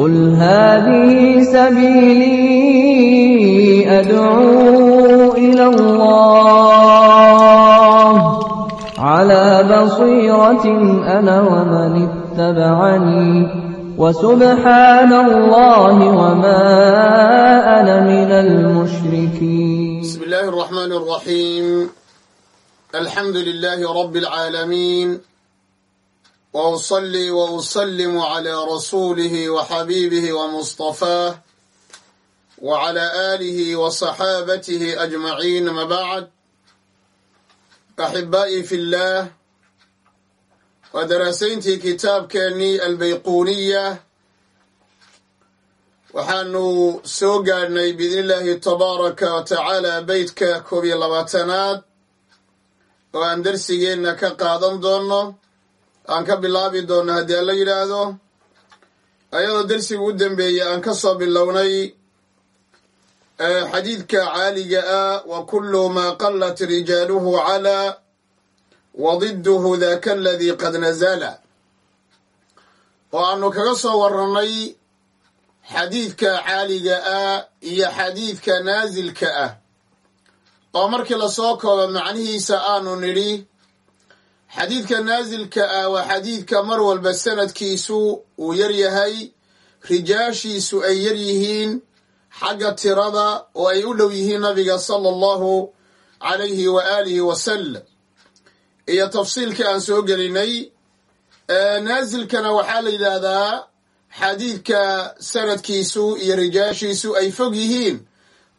قل هذه سبيلي أدعو إلى الله على بصيرة أنا ومن اتبعني وسبحان الله وما أنا من المشركين بسم الله الرحمن الرحيم الحمد لله رب العالمين وأصلي وأسلم على رسوله وحبيبه ومصطفاه وعلى آله وصحابته أجمعين ما بعد أحبائي في الله ودراسينتي كتاب كاني البيقونية waxaanu soo gaadhnay biidni illaahi tabaaraka wa tacaala beytka koob iyo labaatanaad oo aan darsigeenna ka qaadan doonno aan ka bilaabi doonno haddii alla yidhaahdo ayadoo darsiga u dembeeyey aan ka soo bilownay xadiidka caaliga ah wa kullu maa qallat rijaaluhu calaa wa didduhu daka aladii qad nazala oo aanu kaga soo warrannay xadiidka caaliga ah iyo xadiidka naasilka ah. Oo markii la soo koobo macnihiisa aanu nidhi xadiidka naasilka ah waa xadiidka mar walba sanadkiisu uu yar yahay rijaashiisu ay yar yihiin xagga tirada oo ay u dhow yihiin nabiga sala allahu calayhi wa aalihi wasalam iyo tafsiilka aan soo gelinay naasilkana waxaa la yidhaahdaa xadiidka sanadkiisu iyo rijaashiisu ay fog yihiin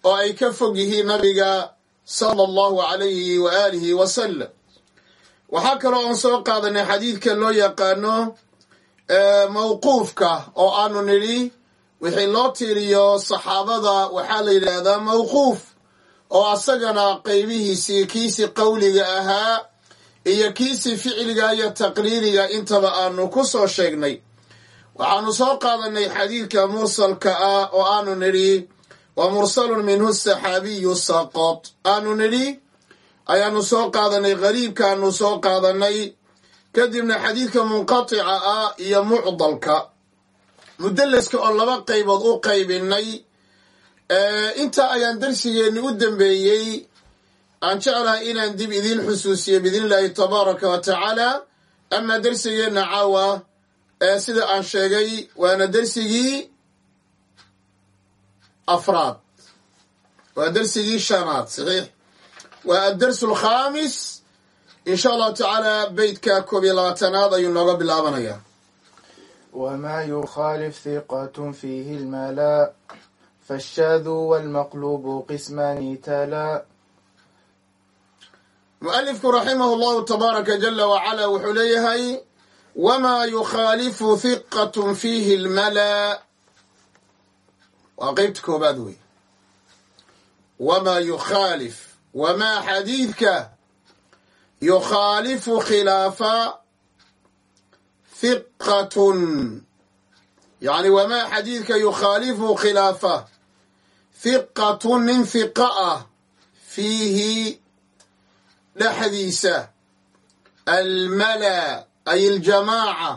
oo ay ka fog yihiin nabiga sala allahu calayhi wa aalihi wasalam waxaa kaloo aan soo qaadanay xadiidka loo yaqaano mawquufka oo aanu nidhi wixii loo tiiriyo saxaabada waxaa la yidhaahdaa mawquuf oo asagana qaybihiisii kiisii qowliga ahaa iyo kiisii ficliga iyo taqriiriga intaba aanu ku soo sheegnay. Waxaanu soo qaadanay xadiidka mursalka ah oo aanu nidhi wa mursalun minhu saxaabiyu saqot. Aanu nidhi ayaanu soo qaadanay qariibkaanu soo qaadanay. Kadibna xadiidka munqatica ah iyo mucdalka mudalaska oo laba qaybood u qaybinay inta ayaan darsigeenni u dembeeyey aan jeclahay inaan dib idiin xusuusiyo biidni illaahi tabaaraka wa tacaala ama darsigeenna caawa sida aan sheegay waana dersigii afraad. Waa dersigii shanaad saxiix waa addars alkhaamis insha allahu tacaala beytka koob iyo labaatanaad ayuu nooga bilaabanayaa. Wmaa yukhalif hiqat fiihi lmala fashaadu walmaqlubu qismani tala. Mualifku raximahu llahu tabaaraka jala wacala wuxuu leeyahay wamaa yukhaalifu hiqat fiihi lmala waa qeybta koobaad wey wamaa yukhaalif wamaa xadiidka yukhaalifu khilaafa hiqatun yani wamaa xadiidka yukhaalifu khilaafa hiqatun nin hiqa ah fiihi dhexdiisa. Almala ay aljamaaca.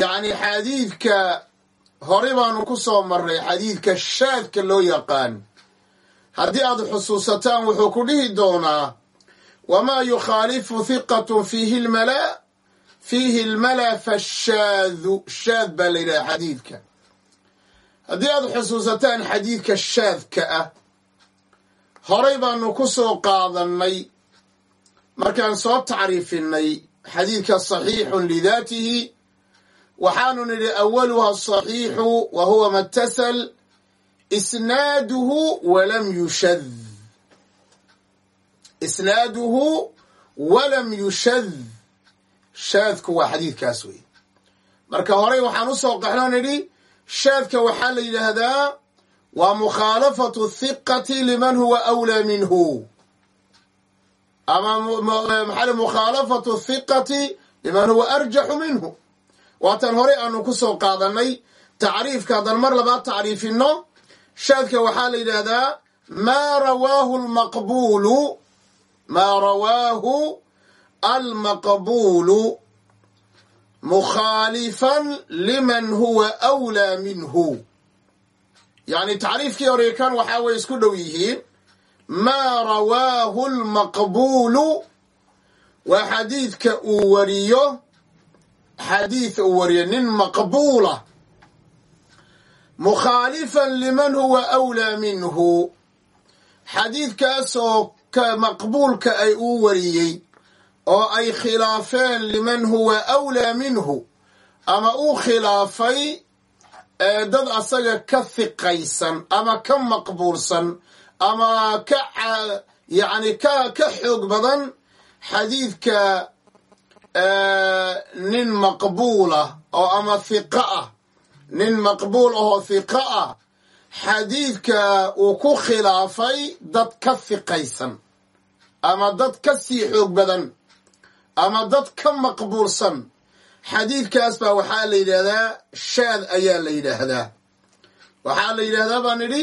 Yacni xadiidka hore baanu ku soo marray xadiidka shaadka loo yaqaan haddii aad xusuusataan wuxuu ku dhihi doonaa wamaa yukhaalifu hiqatun fiihi lmala fiihi lmala fashaadu shaad baa la yidhaha xadiidka. Haddii aad xusuusataan xadiidka shaadka ah horay baanu ku soo qaadannay. Markaan soo tacriifinay xadiidka saxiixun lidaatihi waxaanu nidhi awaluha asaxiixu wa huwa matasal isnaaduhu walam yushad isnaaduhu walam yushad shaadku waa xadiidkaas wey marka horey waxaan u soo qaxnoo nidhi shaadka waxaa la yidhaahdaa waa mukhaalafatu thiqati liman huwa awlaa minhu ama maxaa mukhaalafatu thiqati liman huwa arjaxu minhu waatan horey aanu ku soo qaadanay tacriifka haddaan mar labaad tacriifinno shaadka waxaa la yidhaahdaa maa rawaahu lmaqbuulu maa rawaahu almaqbuulu mukhaalifan liman huwa awlaa minhu. Yacni tacriifkii hore kan waxaa way isku dhow yihiin maa rawaahu lmaqbuulu waa xadiidka uu wariyo xadiid uu wariyo nin maqbuula mukhaalifan liman huwa awlaa minhu xadiidkaasoo ka maqbuulka ay uu wariyey oo ay khilaafeen liman huwa awlaa minhu ama uu khilaafay dad asaga ka hiqaysan ama ka maqbuulsan ama ka yacni ka ka xoog badan xadiidka nin maqbuulah oo ama hiqa ah nin maqbuul ahoo hiqa ah xadiidka uu ku khilaafay dad ka hiqaysan ama dad ka sii xoog badan ama dad ka maqbuulsan. Xadiidkaas baa waxaa la yidhaahdaa shaad ayaa la yidhaahdaa. Waxaa la yidhahdaa baan idhi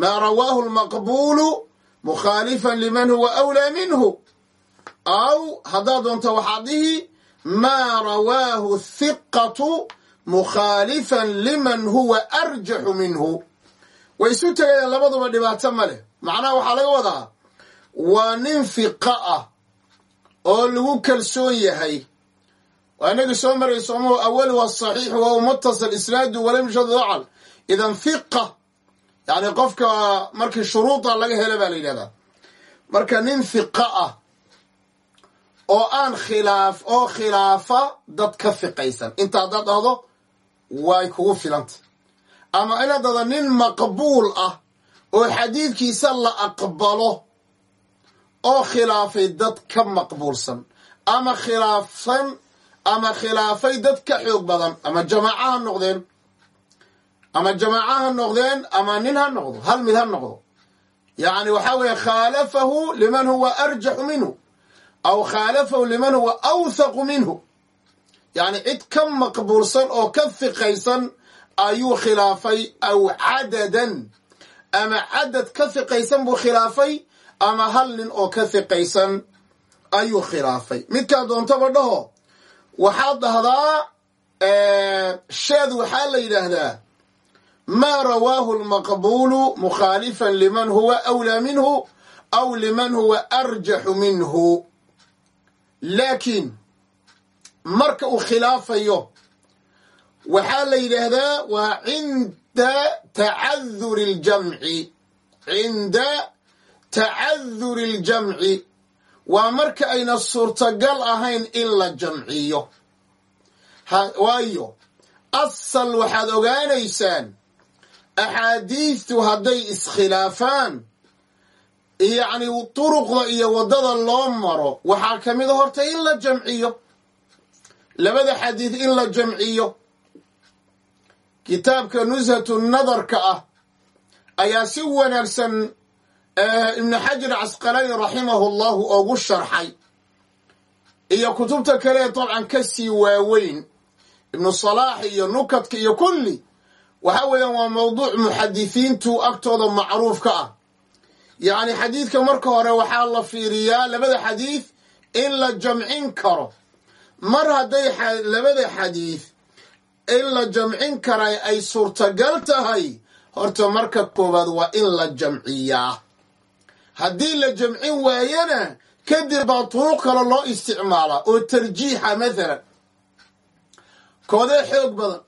maa rawaahu lmaqbuulu mukhaalifan liman huwa awlaa minhu. Aw haddaad doonto waxaad dhihi maa rawaahu hiqatu mukhaalifan liman huwa arjaxu minhu. Way isu tegayaan labaduba dhibaato ma leh. Macnaha waxaa laga wadaa waa nin hiqa ah oo lagu kalsoon yahay. Waa inagii soo maray soomahu awal waa saxiix waa mutasal isnaadu walam yushad dacal idan hiqa yani qofka markii shuruuda laga hela baa la yidhahdaa. Marka nin hiqa ah oo aan khilaaf oo khilaafa dad ka hiqaysan inta haddaad dhahdo way kugu filanta. Ama inaad dhahdo nin maqbuul ah oo xadiidkiisa la aqbalo oo khilaafay dad ka maqbuulsan ama khilaafsan ama khilaafay dad ka xoog badan ama jamaaca ha noqdeen ama jamaaca ha noqdeen ama nin ha noqdo hal mid ha noqdo. Yacni waxaa weeye khaalafahu liman huwa arjaxu minhu aw khaalafahu liman huwa awthaqu minhu yacni cid ka maqbuulsan oo ka hiqaysan ayuu khilaafay aw cadadan. Ama cadad ka hiqaysan buu khilaafay ama hal nin oo ka hiqaysan ayuu khilaafay. Midkaa doontaba dhaho waxaad dhahdaa shaad waxaa la yidhaahdaa maa rawaahu lmaqbuulu mukhaalifan liman huwa awlaa minhu aw liman huwa arjaxu minhu. Laakiin marka uu khilaafayo. Waxaa la yidhaahdaa waa cinda tacaduri اljamci cinda tacaduri اljamci waa marka ayna suurtagal ahayn in la jamciyo. Waayo asal waxaad ogaanaysaan axaadiidtu hadday iskhilaafaan yacni turuqda iyo waddada loo maro waxaa ka mid a horta in la jamciyo labada xadiid in la jamciyo kitaabka nushatu nadarka ah ayaa si wanaagsan ibnu xajar casqalani raximahu llahu ogu sharxay. Iyo kutubta kale dabcan ka sii waaweyn ibnu salaax iyo nukadka iyo kulli waxa weeyaan waa mawduuc muxadisiintu agtooda macruuf ka ah. Yacni xadiidka marka hore waxaa la fiiriyaa labada xadiid in la jamcin karo mar hadday labada xadiid in la jamcin karay ay suurtagal tahay. Horta marka koowaad waa in la jamciyaa. Haddii la jamcin waayana kadib baa turuq kale loo isticmaalaa oo tarjiixa mathalan. Koodee xoog badan.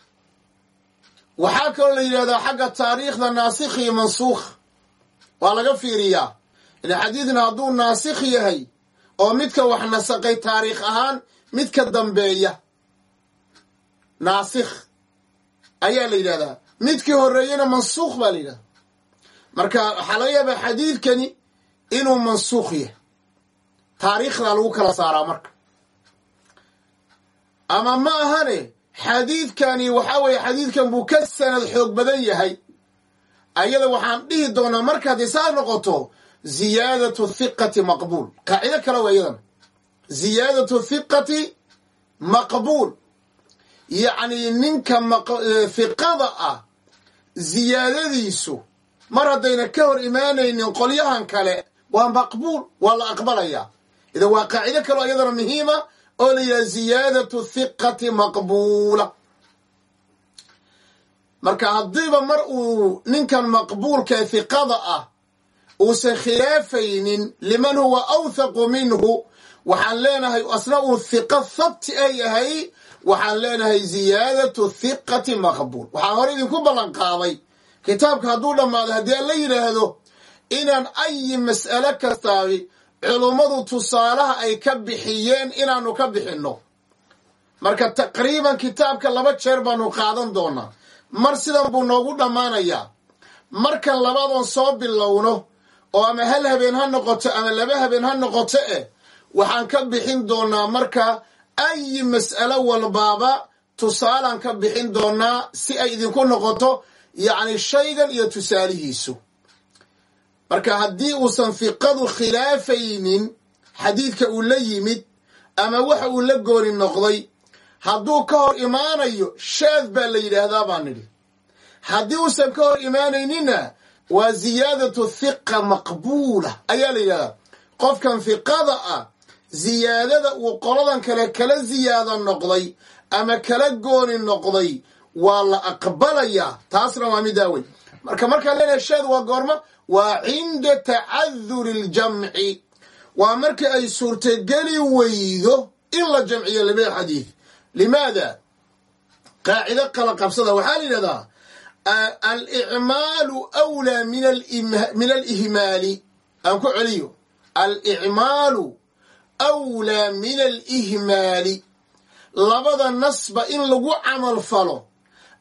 Waxaa kaloo la yidhahdaa xagga taariikhda naasikh iyo mansuukh. Waa laga fiiriyaa. Ila xadiidna hadduu naasikh yahay oo midka wax nasaqay taariikh ahaan midka dambeeya naasikh ayaa la yidhahdaa midkii horreeyena mansuukh baa la yidhahdaa marka waxaa laga yaabaa xadiidkani inuu mansuukh yahay. Taariikhdaa lagu kala saaraa marka. Ama ma ahane xadiidkani waxaa weeye xadiidkan buu ka sanad xoog badan yahay. Ayada waxaan dhihi doonaa marka haddii saa noqoto ziyaadatu hiqati maqbuul. Qaacido kale waa iyadana ziyaadatu hiqati maqbuul. Yacni ninka hiqada ah ziyaadadiisu mar haddayna ka hor imaanaynin qolyahan kale waa maqbuul waa la aqbalayaa idan waa qaacido kaleo iyadana muhiima oo la yidhaha ziyaadatu thiqati maqbuula. Marka haddiiba mar uu ninkan maqbuulkae hiqada ah uusan khilaafaynin liman huwa awthaqu minhu waxaan leenahay asna uu hiqo habti a yahay waxaan leenahay ziyaadatu thiqati maqbuul. Waxaan hore idinku ballan qaaday kitaabka hadduu dhammaado haddii aan la yidhaahdo inaan ayi mas'alo kastaabi culummadu tusaalaha ay ka bixiyeen inaanu ka bixinno. Marka taqriiban kitaabka laba jeer baanu qaadan doonaa. Mar sidan buu noogu dhammaanayaa. Markan labaadoon soo bilowno oo ama hal habeen ha noqoto ama laba habeen ha noqoto eh waxaan ka bixin doonaa marka ayi mas'alo walbaaba tusaalaan ka bixin doonaa si ay idinku noqoto yacni shaygan iyo tusaalihiisu. Marka haddii uusan fiqadu khilaafaynin xadiidka uu la yimid ama waxa uu la gooni noqday hadduu ka hor imaanayo shaad baa la yidhaahdaa baan nidhi. Haddii uusan ka hor imaanaynina waa ziyaadatu thiqa maqbuula. Ayaa la yidhahdaa qofkan fiqada ah ziyaadada uu qoladan kale kala ziyaado noqday ama kala gooni noqday waa la aqbalayaa taasna waa midaa wey marka markaan leenahay shaad waa goorma waa cinda tacaduri ljamci. Waa markii ay suurtageli weydo in la jamciyo labada xadiid. Limaada? Qaacido qala qabsada. Waxaa la yidhahdaa alicmaalu wlaa min alihmaali. Aan ku celiyo alicmaalu wlaa min alihmaali labada nasba in lagu camal falo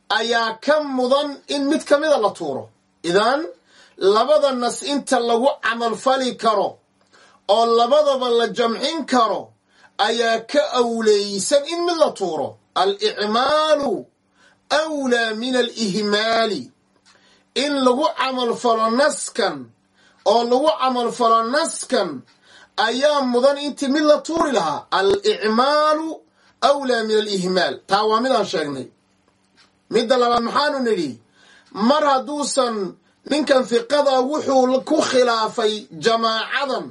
ayaa ka mudan in mid ka mida la tuuro idan labada nas inta lagu camalfali karo oo labadaba la jamcin karo ayaa ka awleysan in mid la tuuro alicmaalu wlaa min alihmaali in lagu camalfalo naskan oo lagu camalfalo naskan ayaa mudan intii mid la tuuri lahaa alicmaalu wlaa min alihmaal. Taa waa midaan sheegnay. Midda labaad maxaanu nidhi mar hadduusan ninkan fiqada wuxuu ku khilaafay jamaacadan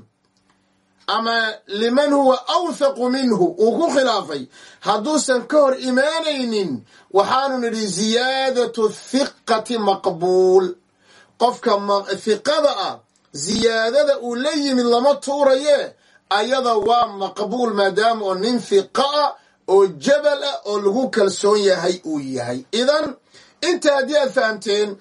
ama liman huwa awthaqu minhu uu ku khilaafay hadduusan ka hor imaanaynin waxaanu nidhi ziyaadatu thiqati maqbuul. Qofka hiqada ah ziyaadada uu la yimid lama tuuraye ayada waa maqbuul maadaama oo nin hiqa ah oo jabal ah oo lagu kalsoon yahay uu yahay. Idan inta haddii aad fahamteen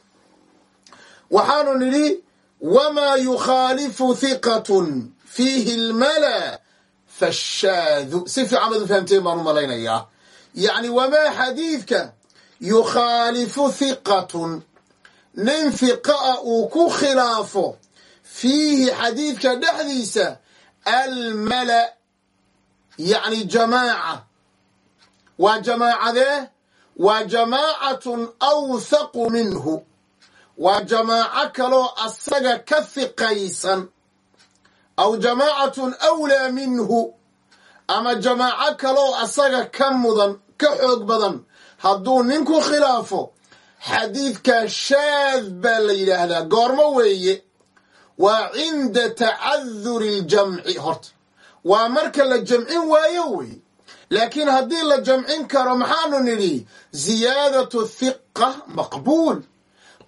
waxaanu nidhi wamaa yukhaalifu hiqatun fiihi lmala fashaadu si fiican baad u fahamteen baan u malaynayaa. Yacni wamaa xadiidka yukhaalifu hiqatun nin hiqa ah uu ku khilaafo fiihi xadiidka dhexdiisa almala yacni jamaaca. Waa jamaacadee? Waa jamaacatun awthaqu minhu. Waa jamaaco kaloo asaga ka hiqaysan aw jamaacatun awlaa minhu. Ama jamaaco kaloo asaga ka mudan ka xoog badan. Hadduu ninku khilaafo xadiidka shaad baa la yidhaahdaa goormo weeye waa cinda tacaduri ljamci horta waa marka la jamcin waayo weeye laakiin haddii la jamcin karo maxaanu nidhi ziyaadatu hiqa maqbuul.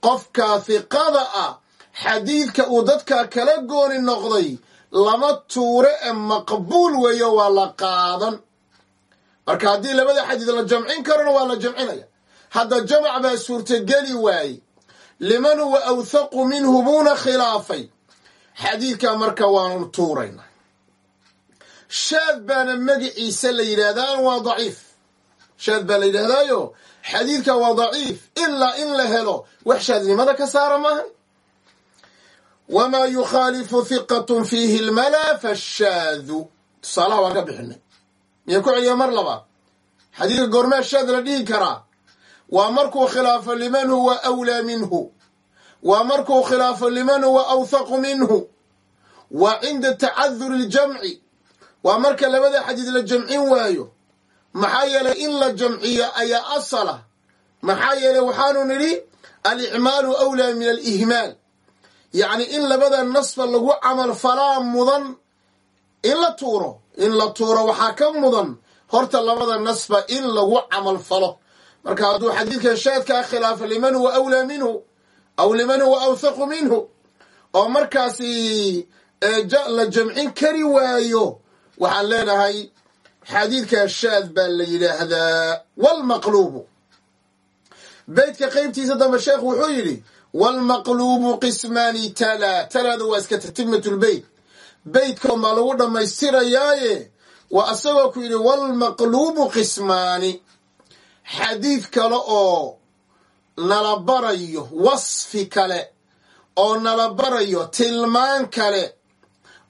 Qofka hiqada ah xadiidka uu dadka kala gooni noqday lama tuure ee maqbuul weeyo waa la qaadan. Marka haddii labada xadiid la jamcin karona waa la jamcinaya hadda jamac baa suurtageli waaye liman huwa awthaqu minhu buuna khilaafay xadiidka marka waanu tuurayna shaad baana magiciisa la yidhaahdaa waa daciif. Shaad baa la yidhaahdaayo xadiidka waa daciif ilaa in la helo wax shaadnimada ka saara maaha. Wamaa yukhaalifu hiqatun fiihi lmala fashaadu tusaalaha waan ka bixinay. Miyaa ku celiya mar labaad? Xadiidka goormaa shaad la dhihi karaa. Waa markuu khilaafo liman huwa awlaa minhu waa markuu khilaafo liman huwa awthaqu minhu. Waa cinda tacaduri ljamci waa marka labada xadiid la jamcin waayo maxaa yeelay in la jamciyo ayaa asala. Maxaa yeelay waxaanu nidhi alicmaalu awlaa min alihmaal. Yacni in labada nasba lagu camal falaa mudan in la tuuro in la tuuro waxaa ka mudan horta labada nasba in lagu camal falo. Marka hadduu xadiidka shaadkaa khilaafo liman huwa minhu aw liman huwa awthaqu minhu. Oo markaasi la jamcin kari waayo waxaan leenahay xadiidka shaad baa la yidhaahdaa wlmaqluubu beytka qeybtiisa dambe sheekhu wuxuu yidhi wlmaqluubu qismaani tala. Talaada waa iska tatimmatulbeyt beytkaon baa lagu dhammaystirayaaye? Waa asagoo ku yidhi wlmaqluubu qismaani. Xadiid kale oo nala barayo wasfi kale oo nala barayo tilmaan kale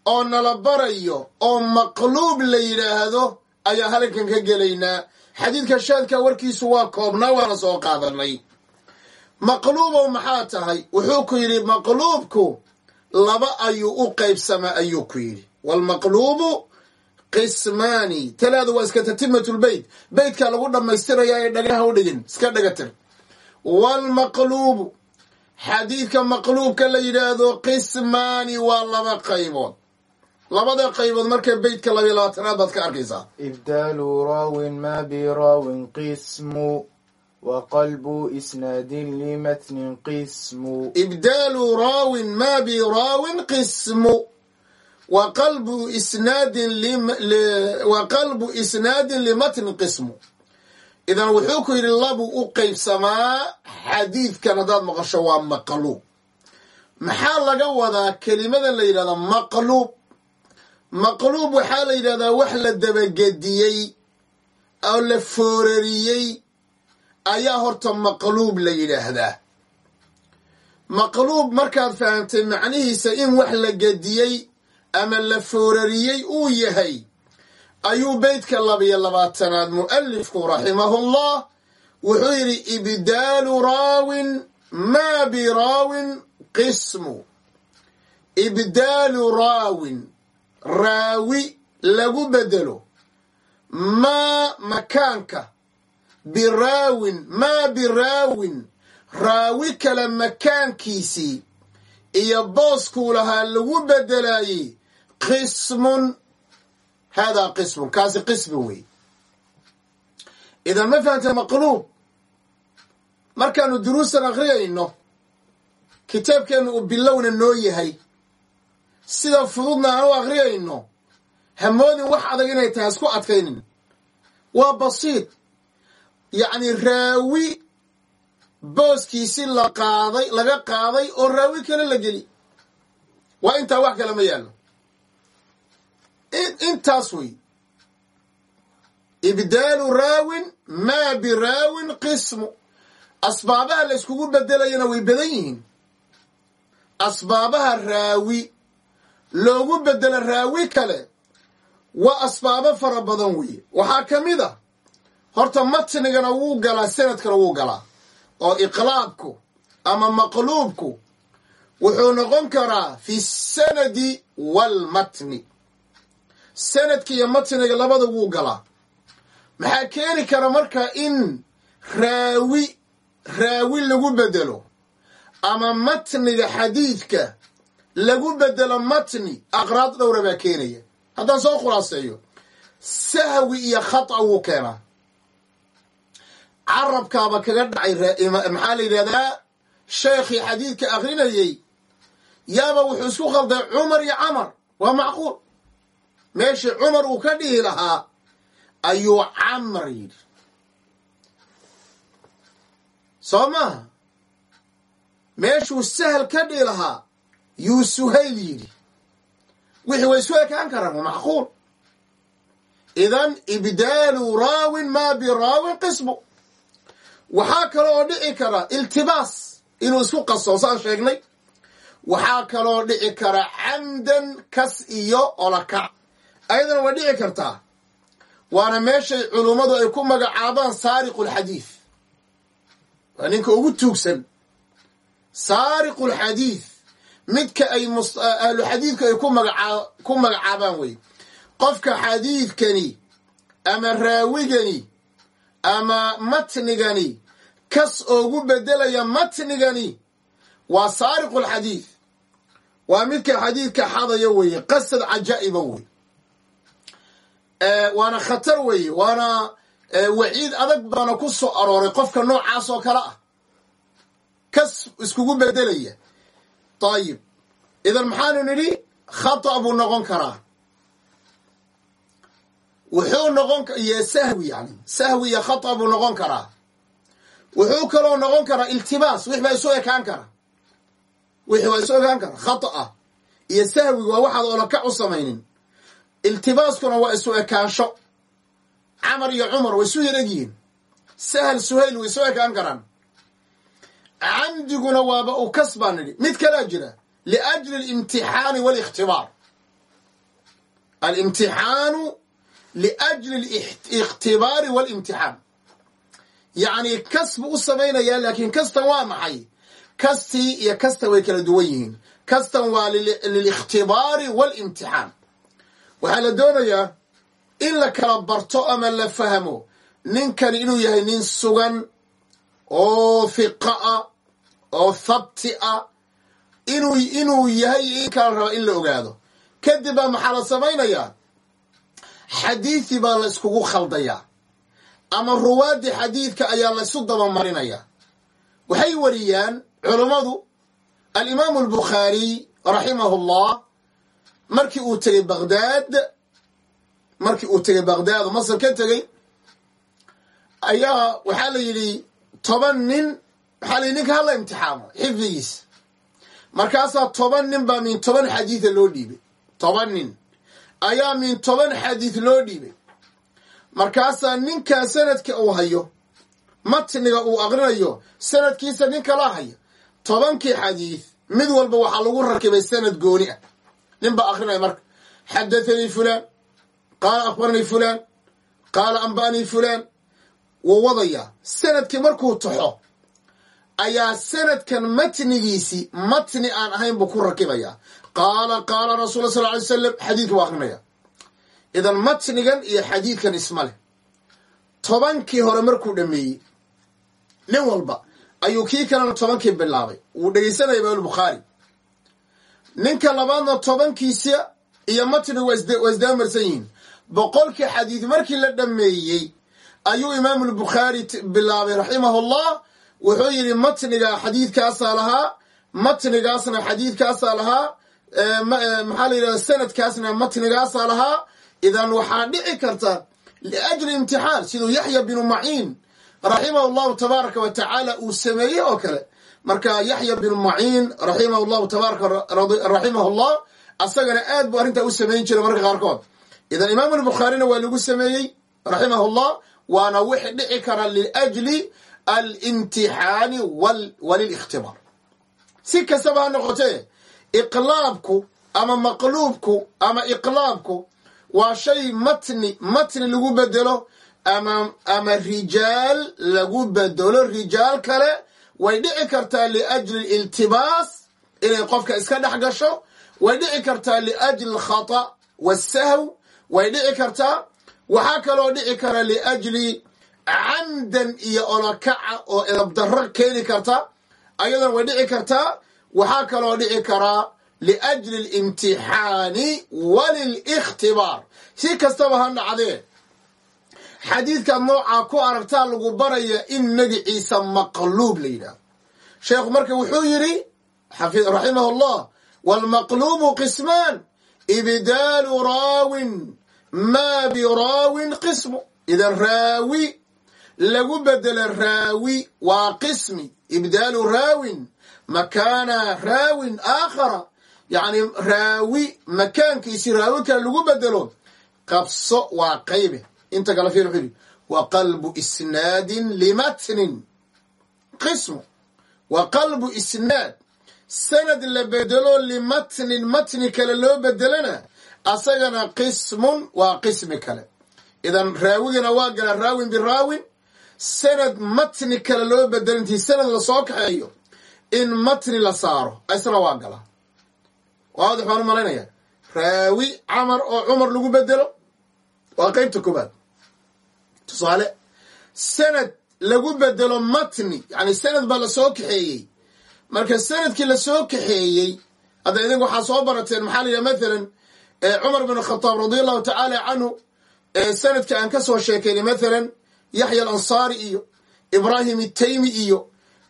oo nala barayo oo maqluub la yidhaahdo ayaa halkan ka gelaynaa xadiidka shaadka warkiisu waa koobnaa waana soo qaadanay. Maqluubow maxaa tahay? Wuxuu ku yidhi maqluubku laba ayuu u qaybsamaa ayuu ku yidhi. Waalmaqluubu qismaani. Talaada waa iska tatimatulbeyt beytkaa lagu dhammaystirayaa ee dhagaha u dhigin iska dhagatir waalmaqluubu xadiidka maqluubka la yidhaahdo qismaani waa laba qaybood labada qaybood marka beytka labiyo labaatanaad baad ka arkaysaa ibdaalu raawin ma biraawin qismu wa qalbu isnaadin limatnin qismu ibdaalu raawin ma biraawin qismu wa qalbu isnaadin wa qalbu isnaadin limatnin qismu idan wuxuu ku yidhi labuu u qaybsamaa xadiidkan haddaad maqasho waa maqluub. Maxaa laga wadaa kelimada la yidhahda maqluub? Maqluub waxaa la yidhahdaa wax la dabagediyey oo la foorariyey ayaa horta maqluub la yidhaahdaa. Maqluub markaad fahamtay macnihiisa in wax la gediyey ama la foorariyey uu yahay ayuu beytka labiyo labaatanaad mu'alifku raximahullah wuxuu yidhi ibdaalu raawin maa biraawin qismu. Ibdaalu raawin raawi lagu bedelo maa makaanka. Biraawin maa biraawin raawi kale makaankiisii iyo booskuu lahaa lagu bedelaayey qismun haadaa qismun kaasi qismi wey idan ma fahamta maqluub markaanu duruusan akhriyayno kitaabkeennu uu bilowna noo yahay sida fududna aan u akhriyayno hamoodin wax adag inay tahay isku adkaynin waa basiid yacni raawi booskiisi la qaaday laga qaaday oo raawi kale la geli waa intaa wax kale ma yaallo intaas wey ibdaalu raawin maa biraawin qismu. Asbaabaha la yskugu bedelayana way badan yihiin. Asbaabaha raawi loogu bedelo raawi kale waa asbaabo fara badan weeye waxaa ka mid a horta matnigana wuu galaa sanadkana wuu galaa. Oo iqlaabku ama maqluubku wuxuu noqon karaa fi sanadi waalmatni sanadka iyo matniga labada wuu galaa maxaa keeni kara marka in raawi raawi lagu bedelo ama matniga xadiidka lagu bedelo matni aqraad dhowra baa keenaya. Haddaan soo khulaaseeyo sahwi iyo khata wuu keenaa. Carabkaaba kaga dhacay maxaa la yidhahdaa? Sheekhii xadiidka akrinayey yaaba wuxuu isku khalday cumar iyo camar. Waa macquul meeshii cumar uu ka dhihi lahaa ayuu camar yidhi. Soo maaha meeshuu sahal ka dhihi lahaa yuu suhayl yidhi. Wixii way isu ekaan karaan waa macquul. Idan ibdaalu raawin maa biraawin qismu. Waxaa kale oo dhici kara iltibaas inuu isku qaso saan sheegnay. Waxaa kaloo dhici kara camdan kas iyo olakac ayadana waa dhici kartaa. Waana meeshay culummadu ay ku magacaabaan saariqulxadiid waa ninka ugu tuugsan. Saariqulxadiid midka ay ahlu xadiidku ay ku magacaabaan wey. Qofka xadiidkani ama raawigani ama matnigani kas oogu bedelaya matnigani waa saariqulxadiid waa midka xadiidka xadaya weeye qasad cajaa'iba wey waana khatar weeye waana waciid adag baana ku soo arooray qofka noocaas oo kale ah. Kas iskugu bedelaya ayib idan maxaanu nidhi khata buu noqon karaa. Wuxuu noqon iyo sahwi yani. Sahwi iyo khata buu noqon karaa. Wuxuu kaloo noqon karaa iltibaas. Wix baa isu ekaan kara. Wixii waa isu ekaan kara. Khata ah. Iyo sahwiga waa waxaad olakac u samaynin iltibaaskuna waa isu ekaansho. Camar iyo cumar way isu yareg sahal suhayl way isu ekaan karaan. Camdiguna waaba u kas baa nidhi. Mid kalaa jira. Liajli alimtixaani waalikhtibaar alimtixaanu liajli alikhtibaari waalimtixaan yacni kas buu u samaynayaa laakiin kastan waa maxay? Kastii iyo kasta way kala duwan yihiin. Kastan waa lilikhtibaari waalimtixaan waxaa la doonayaa in la kala barto ama la fahmo ninkani inuu yahay nin sugan oo fiqa ah oo habti ah inuu inuu yahay in kala raba in la ogaado. Kadib baa maxaa la samaynayaa? Xadiidi baa la iskugu khaldayaa. Ama ruwaaddii xadiidka ayaa laysu dabamarinayaa. Waxay wariyaan culummadu alimaamu albukhaariy raximahullah markii uu tegey baqhdaad markii uu tegey baqhdaad oo masar ka tegey ayaa waxaa la yidhi toban nin waxaa la yidhi ninka hala imtixaamo xifdigiisa markaasaa toban nin baa min toban xadiida loo dhiibay. Toban nin. Ayaa min toban xadiid loo dhiibay. Markaasaa ninkaa sanadka uu hayo matniga uu aqrinayo sanadkiisa nin kala hayo tobankii xadiid mid walba waxaa lagu rakibay sanad gooni ah nin baa akrinaya marka xadathanii fulaan qaala akhbaranii fulaan qaala amba'anii fulaan wuu wadayaa sannadkii markuu taxo ayaa sanadkan matnigiisii matni aan ahayn buu ku rakibayaa qaala qaala rasuul sal ly slam xadiidka waa akrinaya idan matnigan iyo xadiidkan isma leh. Tobankii hore markuu dhameeyey nin walba ayuu kii kalena tobankii bilaabay. Wuu dhegeysanaya imaam bukhaari ninka labaadna tobankiisa iyo matnigu waa isdaamarsan yihiin boqolkii xadiid markii la dhameeyey ayuu imaamu lbukhaari bilaabay raximahullah. Wuxuu yidhi matniga xadiidkaasaa lahaa? Matnigaasna xadiidkaasaa lahaa? Maxaa la yidhahda sanadkaasna matnigaasaa lahaa? Idan waxaa dhici karta liajli imtixaan siduu yaxya binu maciin raximahu llahu tabaaraka wa tacaala uu sameeyey oo kale marka yaxya binu maciin raximahu llahu tabaaraka raximahullah asagana aad buu arrintaa u samayn jiray marka qaarkood. Idan imaamu lbukhaarina waa lagu sameeyey raximahullah waana wixi dhici kara liajli alimtixaani walilikhtibaar si kastaba ha noqotee iqlaabku ama maqluubku ama iqlaabku waa shay matni matni lagu bedelo ama ama rijaal lagu bedelo rijaal kale way dhici kartaa liajli iltibaas inay qofka iska dhex gasho. Way dhici kartaa liajli alkhata wasahw way dhici kartaa waxaa kaloo dhici kara liajli camdan iyo olokaca oo edabdarro keeni karta. Ayadana way dhici kartaa waxaa kaloo dhici karaa liajli alimtixaani walilikhtibaar. Si kastaba ha dhacdee xadiidka noocaa ku aragtaa lagu baraya in magiciisa maqluub la yidhahdo sheekhu marka wuxuu yidhi raximahu llah waalmaqluubu qismaan ibdaalu raawin maa biraawin qismu. Idan raawi lagu bedelo raawi waa qismi ibdaalu raawin makaana raawin aakhara. Yacni raawi makaankiisi raawi kale lagu bedelo qabso waa qaybe inta kale fiir wuxuu yidhi wa qalbu isnaadin limatnin. Qismu. Wa qalbu isnaad. Sanad la bedelo limatnin matni kale loo bedelana asagana qismun waa qismi kale. Idan raawigana waa gala raawin biraawin sanad matni kale loo bedelo intii sanad la soo kaxeeyo in matni la saaro isna waa gala. Waadix baan u malaynaya raawi camar oo cumar lagu bedelo? Waa qeybta koobaad tusaale sanad lagu bedelo matni yani sanad baa la soo kaxeeyey. Marka sannadkii la soo kaxeeyey hadda idinku waxaa soo barateen maxaa la yidhaha mathalan cumar bin khataab radia allahu tacaala canhu sanadka aan ka soo sheekaynay maalan yaxya alansaari iyo ibraahim itaymi iyo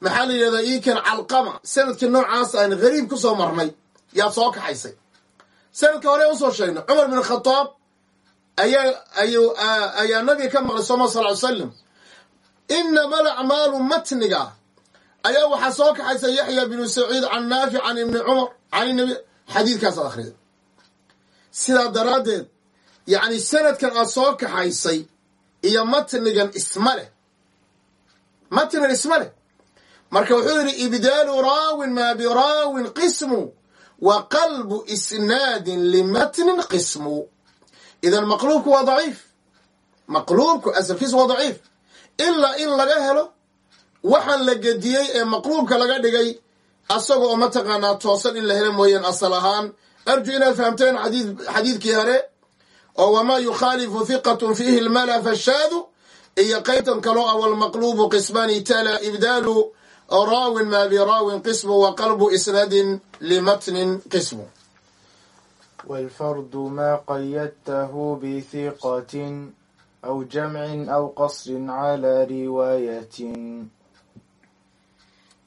maxaa la yidhahdaa iikan calqama. Sanadka noocaas aan hariib ku soo marnay yaad soo kaxaysay. Sanadka hore u soo sheegnay cumar bin khadaab ayaa nabiga ka maqlay soma sal ly slam inama alacmaalu matniga. Ayaa waxaa soo kaxaysa yaxya binu saciid can naafic can ibni cumar can nabi xadiidkaas ad akhrida sidaa daraaddeed yacni sanadkan aad soo kaxaysay iyo matnigan isma leh. Matnigan isma leh. Marka wuxuu yidhi ibdaalu raawin maa biraawin qismu wa qalbu isnaadin limatnin qismu idan maqluubku waa daciif maqluubku asalkiisu waa daciif. Ilaa in laga helo waxaan la gediyey ee maqluubka laga dhigay asaga oo mataqaanaa toosan in la helo mooyaan asal ahaan. Arju inaad fahamteen xadiidkii hore oo wamaa yukhaalifu hiqatun fiihi lmala fashaadu iyo qaybtan kaloo ah walmaqluubu qismani tala ibdaalu raawin maa biraawin qismu wa qalbu isnaadin limatnin qismu والفرد ما قيدته بثقة أو جمع أو قصر على رواية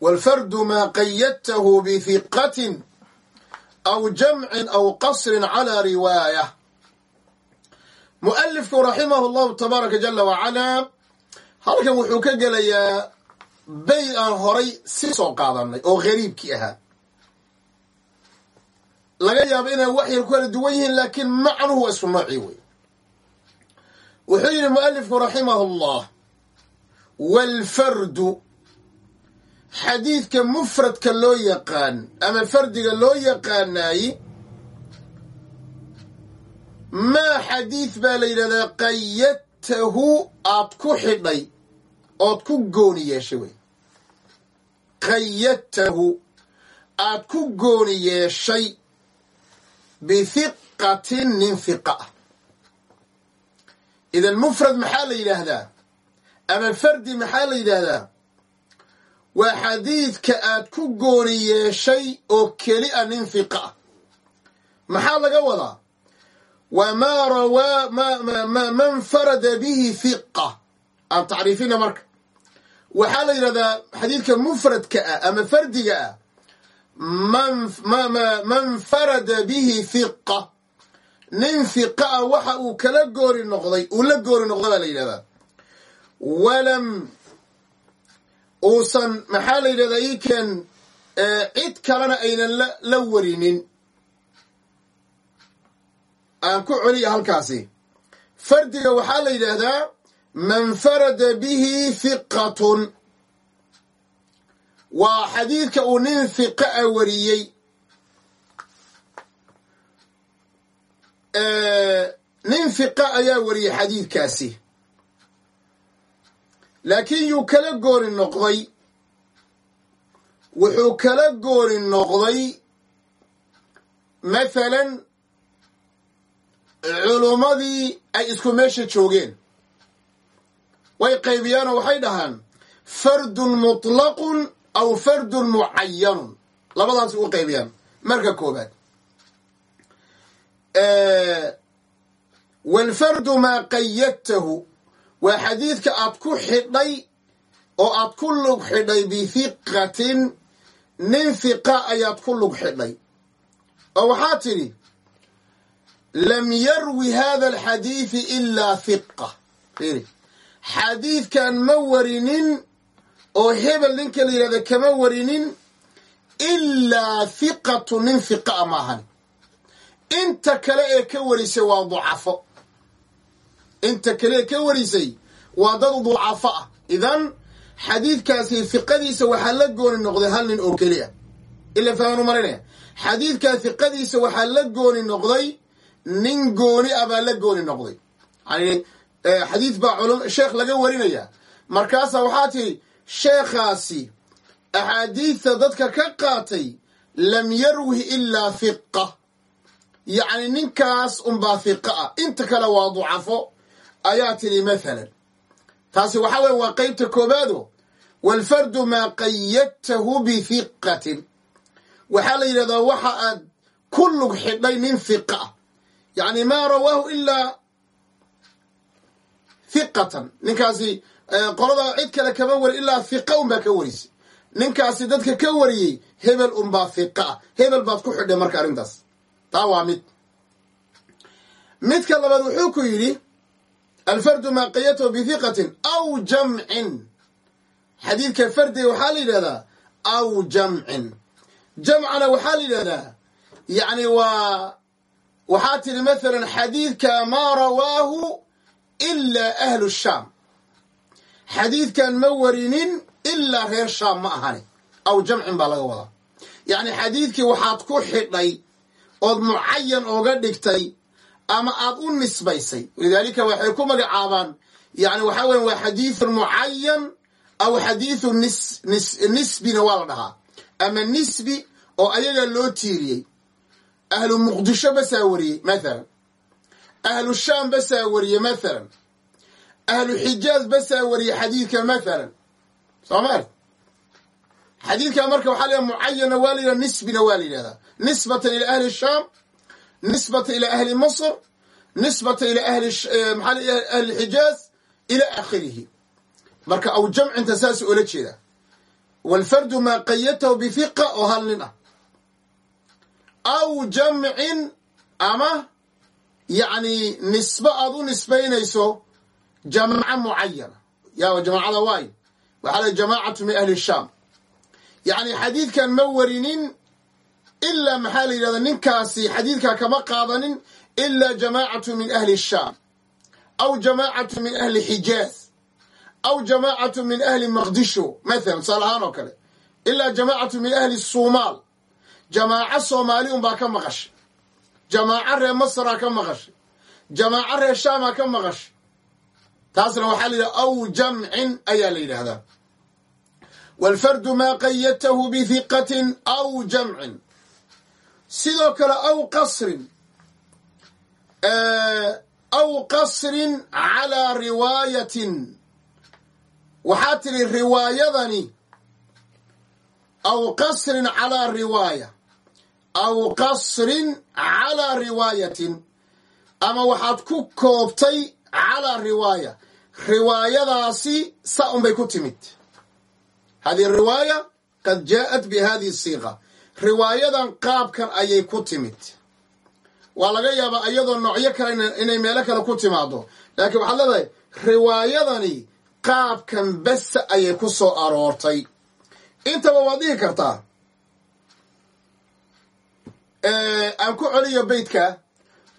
والفرد ما قيدته بثقة أو جمع أو قصر على رواية مؤلفku رحمه الله تبارك جل وعلا halkan wuxuu ka gelayaa bay aan horay si soo qaadanay oo gariibkii ahaa laga yaabo inay wax yar ku kala duwan yihiin laakiin macnuhu waa isku noocii wey wuxuu yidhi mualifku raximahu llah waalfardu xadiidka mufradka loo yaqaan ama fardiga loo yaqaanaay maa xadiid baa la yidhahdaa qayadtahu aad ku xidhay ood ku gooni yeeshay wey qayadtahu aad ku gooni yeeshay bihiqatin nin hiqa ah idan mufrad maxaa la yidhaahdaa? Ama fardi maxaa la yidhaahdaa? Waa xadiidka aad ku gooni yeeshay oo keli a nin hiqa ah maxaa laga wadaa? Waa maa rawaa man farada bihi hiqa aan tacriifina marka. Waxaa la yidhahdaa xadiidka mufradka ah ama fardiga ah man farada bihi hiqa nin hiqa ah waxa uu kala goori noqday uu la goori noqda baa la yidhahdaa. Walam uusan maxaa la yidhahdaa iken cid kalena aynan la warinin. Aan ku celiya halkaasi. Fardiga waxaa la yidhaahdaa man farada bihi hiqatun waa xadiidka uu nin hiqa a wariyey. Nin hiqa ayaa wariyey xadiidkaasi. Laakiin yuu kala gooni noqday. Wuxuu kala gooni noqday mathalan culummadii ay isku meesha joogeen. Way qaybiyaanoo waxay dhahaan fardun mutlaqun aw fardun mucayanun labadaas u qaybiyaan marka koobaad walfardu maa qayadtahu waa xadiidka aad ku xidhay oo aad ku lug xidhay bihiqatin nin hiqa ayaad ku lug xidhay oo waxaa tidhi lam yarwi hada alxadiidi ilaa hiqa xadiidkan ma warinin oo hebel ninka la yidhahda kama warinin ilaa hiqatu nin hiqa a maahan. Inta kale ee ka warisay waa ducafo. Inta kale ee ka warisay waa dad ducafo ah. Idan xadiidkaasi hiqadiisa waxaa la gooni noqday hal nin oo keli ah ila fahanu marinaya xadiidkaa hiqadiisa waxaa la gooni noqday nin gooni ah baa la gooni noqday. Yani xadiid baa culum sheekh laga warinaya markaasaa waxaa tihi sheekhaasi axaadiidta dadka ka qaatay lam yarwi ilaa hiqa yacni ninkaas unbaa hiqa ah. Inta kale waa ducafo. Ayaa tidhi mathalan. Taasi waxaa weye waa qeybta koobaado waalfardu maa qayadtahu bihiqatin waxaa la yidhahdaa waxa aad ku lug xidhay nin hiqa ah. Yacni maa rawaahu ilaa hiqatan ninkaasi qolada cid kale kama wari ilaa hiqa unbaa ka warisay ninkaasi dadka ka wariyey hebel unbaa hiqa ah hebel baad ku xidhay marka arrintaas. Taa waa mid. Midka labaad wuxuu ku yidhi alfardu maa qayatahu aw jamcin. Xadiidka fardiga waxaa la yidhahdaa aw jamcin. Jamcana waxaa la yidhahdaa yacni waa waxaa tidhi maalan xadiidka maa rawaahu ilaa ahlu shaam xadiidkan ma warinin ilaa reer shaam ma ahani. Aw jamcin baa laga wadaa. Yacni xadiidkii waxaad ku xidhay ood mucayan ooga dhigtay ama aad u nisbaysay. Walidaalika waxay ku magacaabaan yani waxaa weya waa xadiidun mucayan aw xadiidu nis nis nisbina waa la dhahaa. Ama nisbi oo ayaga loo tiiriyey. Ahlu muqdisho basaa wariyey mathalan. Ahlu shaam basaa wariyey mathalan ahlu xijaaz basaa wariyey xadiidkan mathalan. Soo maali xadiidkan marka waxaa la mucayanna waa la yidhahda nisbina waa la yidhahdaa. Nisbatan ila ahli shaam nisbata ila ahli masr nisbata ila ahli maxaa ahli xijaaz ila aakhirihi. Marka aw jamcinta saas oola jeeda walfardu maa qayatahu bihiqa oo hal nin ah. Aw jamcin ama yacni nisbo aad u nisbaynayso jamaaca mucayana yaa jamaacada waayo waxaa la jamaacatu min ahli shaam yacni xadiidkan ma warinin ilaa maxaa la yidhahda ninkaasi xadiidkaa kama qaadanin ilaa jamaacatu min ahli shaam aw jamaacatu min ahli xijaaz aw jamaacatu min ahli maqdisho mathalan tusaal ahaan oo kale ilaa jamaacatu min ahli suumaal jamaaco soomaali unbaa ka maqashay jamaaco reer masraa ka maqashay jamaaco reer shaamaa ka maqashay taasna waxaa la yidhahda aw jamcin ayaa la yidhaahdaa. Walfardu maa qayadtahu bihiqatin aw jamcin. Sidoo kale aw qasrin aw qasrin calaa riwaayatin. Waxaa tidhi riwaayadani aw qasrin calaa riwaaya. Aw qasrin calaa riwaayatin. Ama waxaad ku koobtay calaa riwaaya. Riwaayadaasi sa unbay ku timid. Hadihi riwaaya qad jaa'at bi hadihi siiqa riwaayadan qaabkan ayay ku timid. Waa laga yaabaa iyadoo noocyo kale inay meelo kale ku timaado laakiin waxaad leedahay riwaayadani qaabkan basa ayay ku soo aroortay. Intaba waad dhihi kartaa aan ku celiyo beytka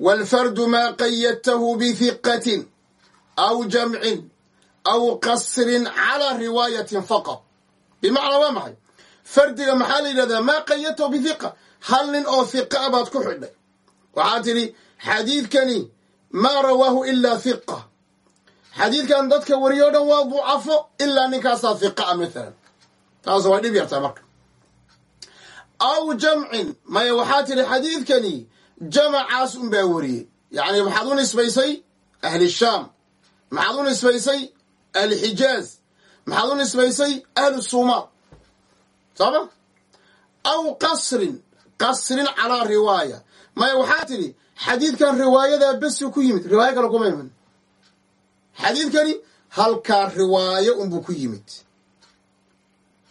waalfardu maa qayadtahu bihiqatin aw jamcin aw qasrin calaa riwaayatin faqad bimacnaa waa maxay fardiga maxaa la yidhahdaa maa qayadtahu bihiqa hal nin oo hiqa a baad ku xidhay waxaa tidhi xadiidkani maa rawaahu ilaa hiqa xadiidkan dadka wariyo o dhan waa ducafo ilaa ninkaasaa hiqa a maalan taas waa dhib yartaa marka aw jamcin maya waxaa tidhi xadiidkani jamacaas unbaa wariyey. Yacni maxaad u nisbaysay ahli shaam maxaad u nisbaysay ahli maxaad u nisbaysay ahlu suumaal sooma aw qasrin qasrin calaa riwaaya. Maya waxaa tidhi xadiidkan riwaayadaa besu ku yimid. Riwaayo kale kuma iman. Xadiidkani halkaa riwaayo unbuu ku yimid.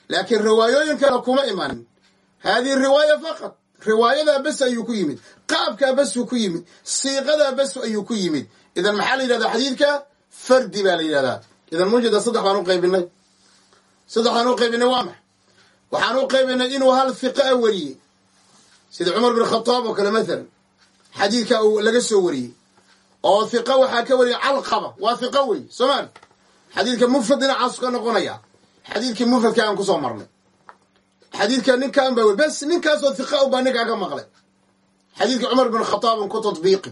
Laakiin riwaayooyin kale kuma imanin haadihi riwaaya faqad riwaayadaa bes ayuu ku yimid qaabkaa besuu ku yimid siiqadaa bes ayuu ku yimid. Idan maxaa la yidhahdaa xadiidka? Fardi baa la yidhahdaa. Idan mujeda saddex baan u qaybinay saddexdaan u qaybinay waa max waxaan u qaybinay inuu hal hiqa a wariyey. Sida cumar bin khataab oo kale maalan xadiidka uu laga soo wariyey. Oo hiqa waxaa ka wariyay calqaba. Waa hiqa wey soomaali xadiidka mufrad dhinacaasu ka noqonaya. Xadiidkii mufradka aan ku soo marnay. Xadiidka ninkan ba bes ninkaasoo hiqa u baa ninkaa ka maqlay xadiidka cumar bin khataabin ku tatbiiqi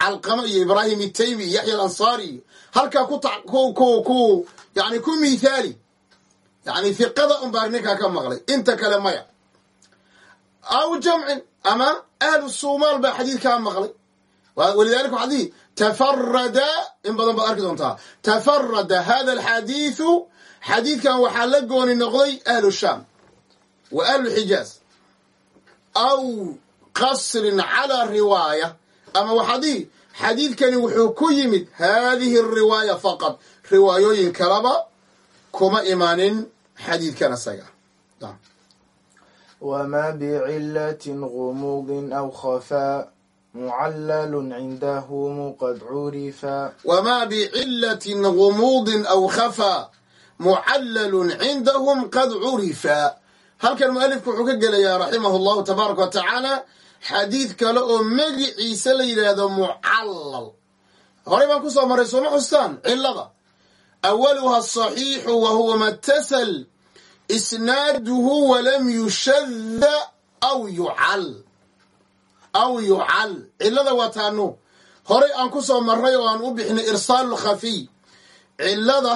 calqama iyo ibraahim itaymi iyo yaxya alansaari iyo halkaa ku yani ku mithaali yani hiqada un baa ninkaa ka maqlay. Inta kale maya. Aw jamcin ama ahlu suumaal baa xadiidkaa maqlay. Walidalika waxaa dihi tafarada in badan baad arki doontaa. Tafarada hada alxadiidu xadiidkan waxaa la gooni noqday ahlu shaam wa ahlu xijaaz. Aw qasrin calaa riwaaya. Ama waxaad xadiidkani wuxuu ku yimid haadihi ariwaaya faqad riwaayooyin kalaba kuma imaanin xadiidkan asaga wmaa bicilati gumuudin aw khafaa mucallalun cindahumu qad curifa wamaa bicilatin gumuudin aw khafaa mucallalun cindahum qad curifa halkan mualifku wuxuu ka gelayaa raximah allahu tabaaraka wa xadiid kale oo magiciisa la yidhaahdo mucallal. Horey baan ku soo maray sooma xustaan? Cilada awaluha asaxiixu wa huwa matasal isnaaduhu walam yushada aw yucal aw yucal cilada waa taanu. Horey aan ku soo marray oo aan u bixinay irsaalu lkhafiy cilada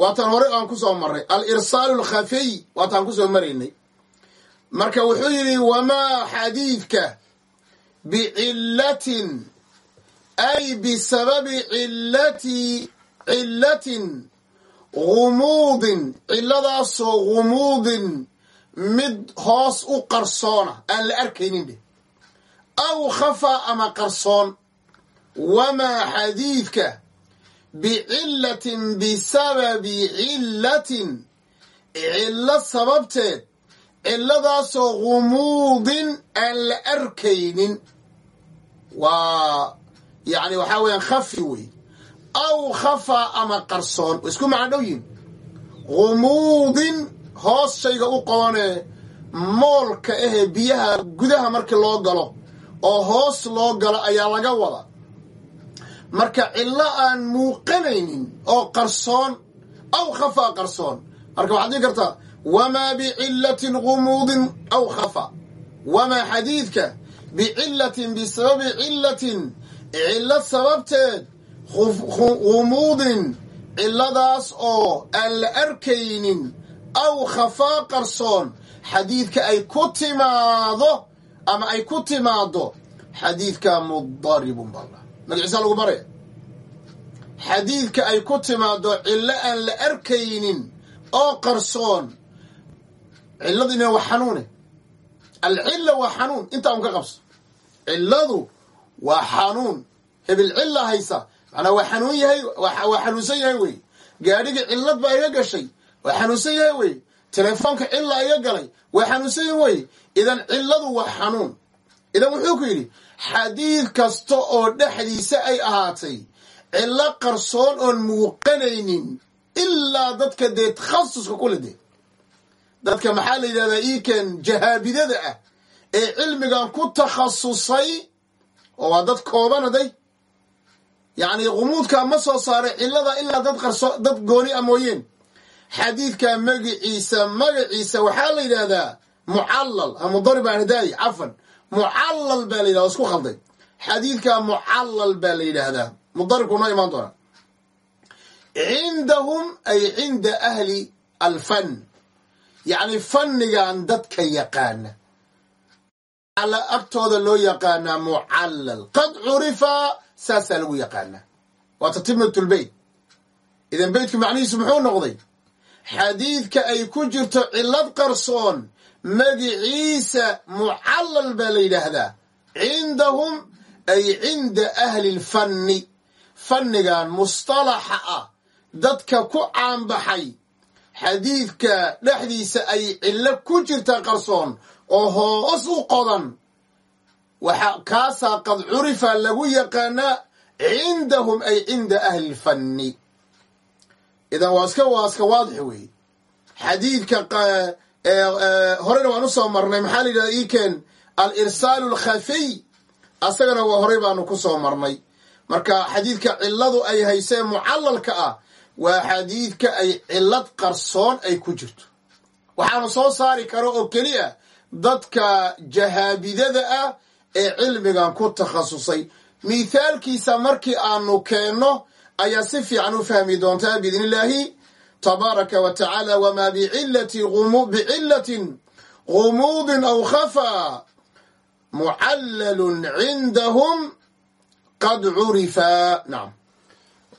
waataan horey aan ku soo marray. Alirsaalu lkhafiy waataan ku soo maraynay marka wuxuu yidhi wamaa xadiidka bicillatin ay bisababi cilati cillatin gumuudin cilladaasoo gumuudin mid hoos u qarsoona. Aan la arkaynin aw khafaa ama qarsoon wamaa xadiidka bicillatin bisababi cillatin cillo sababteed cilladaasoo gumuudin aan la arkaynin. Waa yacni waxaa weeyaan khafi wey. Aw khafaa ama qarsoon. Isku macno dhow yihiin gumuudin hoos shayga u qoonee moolka ahee biyaha gudaha markii loo galo oo hoos loo galo ayaa laga wada. Marka cillo aan muuqanaynin oo qarsoon aw khafaa qarsoon. Marka waxaad dhihi kartaa wamaa bicillatin gumuudin aw khafa wamaa xadiidka bicillatin bisababi cillatin cillo sababteed gumuudin cilladaas oo aan la arkaynin aw khafaa qarsoon xadiidka ay ku timaado ama ay ku timaado xadiidka mudaribun balla magaciisa lagu baraya xadiidka ay ku timaado cillo aan la arkaynin oo qarsoon cilladina waa xanuune alcilla waa xanuun. Intaa un ka qabso. Cilladu waa xanuun. Hebel cilla haysa. Macnaa waa xanuun yahay waa xanuunsan yahay wey. Gaadhiga cillad baa iga gashay. Waa xanuunsan yahay wey. Telefoonka cilla iga galay. Waa xanuunsan yahay wey. Idan cilladu waa xanuun. Idan wuxuu ku yidhi xadiid kasta oo dhexdiisa ay ahaatay cillo qarsoon oon muuqanaynin ilaa dadka dee takhasuska kula dee dadka maxaa la yidhahdaa iikan jahaabidada ah ee cilmigan ku takhasusay oo waa dad koobanaday yacni gumuudkaa ma soo saaray cillada ilaa dad qarso dad gooni a mooyeen. Xadiidka magiciisa magaciisa waxaa la yidhahdaa mucallal amudarib aan cafan mucallal baa la yidhahda isku khalday. Xadiidka mucallal baa la yidhaahdaa mudaribku noo imaan doona. Cindahum ay cinda ahli alfan yacni fannigan dadka yaqaana. Ala agtooda loo yaqaanaa mucallal. Qad curifa saasaa lagu yaqaanaa waa tatimatulbeyt idan beytku macnihiisu muxuu noqday? Xadiidka ay ku jirto cillad qarsoon magiciisa mucallal baa la yidhaahdaa. Cindahum ay cinda ahli lfanni fannigan mustalaxa ah. Dadka ku caanbaxay xadiidka dhexdiisa ay cillo ku jirta qarsoon oo hoos u qodan. Waxa kaasaa qad curifa lagu yaqaanaa cindahum ay cinda ahli lfanni idan waa iska waa iska waadix weeye xadiidka horeyna waan u soo marnay. Maxaa la yidhahda iken alirsaalu alkhafiy asagana waa horey baanu ku soo marnay. Marka xadiidka cilladu ay haysee mucallalka ah waa xadiidka ay cillad qarsoon ay ku jirto. Waxaanu soo saari karo oo keliya dadka jahaabidada ah ee cilmigan ku takhasusay. Mithaalkiisa markii aanu keenno ayaa si fiican u fahmi doontaa biidn illaahi tabaaraka wa tacaala wamaa bicillatin gumuudin aw khafaa mucallalun cindahum qad curifa. Nacam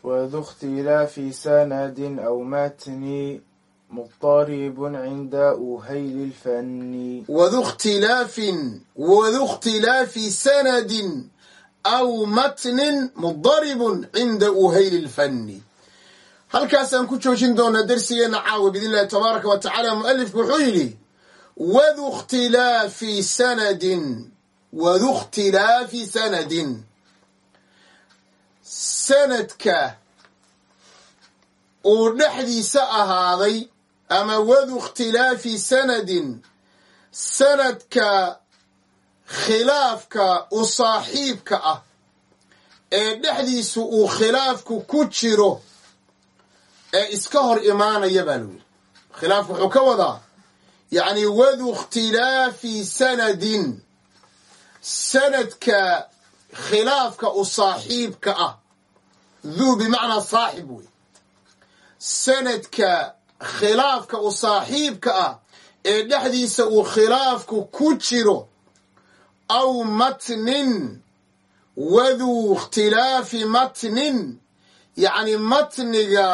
وذو اختلاف سند أو متن مضطرب عند أهيل الفن wadu ikhtilaafin wadu ikhtilaafi sanadin aw matnin mudaribun cinda uhayli lfanni halkaasaan ku joojin doonaa darsigeenna caawa biidn illahi tabaaraka wa tacaala mualifku wuxuu yidhi wadu khtilaafi sanadin wadu khtilaafi sanadin sanadka uu dhexdiisa ahaaday ama wadu ikhtilaafi sanadin sanadka khilaafka u saaxiibka ah ee dhexdiisu uu khilaafku ku jiro ee iska hor imaanaya baa lagu khilaafku wuxuu ka wadaa yacni wadu ikhtilaafi sanadin sanadka khilaafka u saaxiibka ah duu bimacnaa saaxib wey. Sanadka khilaafka u saaxiibka ah ee dhexdiisa uu khilaafku ku jiro aw matnin waduu ikhtilaafi matnin yacni matniga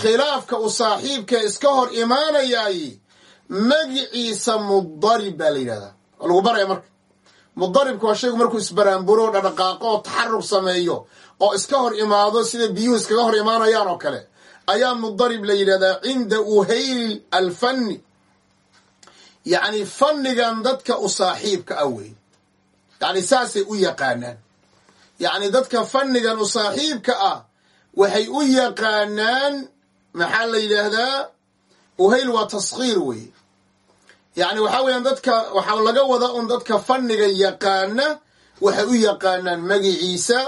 khilaafka u saaxiibka iska hor imaanayaay magiciisa mudarib baa la yidhahdaa. Waa lagu baraya marka mudaribku waa shaygu markuu isbaraanburo dhadhaqaaqo oo taxarug sameeyo oo iska hor imaado sida biyuhu iskaga hor imaanayaan oo kale. Ayaa mudarib la yidhahdaa cinda uhayli alfanni. Yacni fannigan dadka u saaxiibka ah wey. Yacni saasay u yaqaanaan. Yacni dadka fannigan u saaxiibka ah waxay u yaqaanaan maxaa la yidhaahdaa uhayl waa taskhiir wey yacni waxaa weeyaan dadka waxaa laga wada un dadka fanniga yaqaana waxay u yaqaanaan magiciisa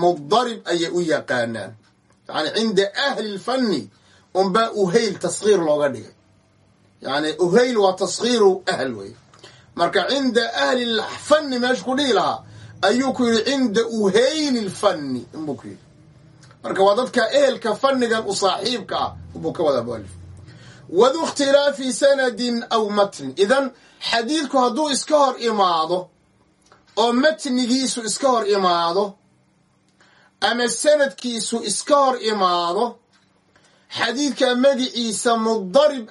mudarib ayay u yaqaanaan. Yani cinda ahli lfanni unbaa uhayl taskhiir looga dhigay. Yani uhayl waa taskhiiru ahl wey marka cinda ahli lfanni meeshu ku dhihi lahaa ayuu ku yidhi cinda uhayli lfanni inbuu ku yidhi. Marka waa dadka ehelka fannigan u saaxiibka ah buu ka wadaa mualif wadu ikhtilaafi sanadin aw matnin idan xadiidku hadduu iska hor imaado oo matnigiisu iska hor imaado ama sanadkiisu iska hor imaado xadiidka magiciisa mudarib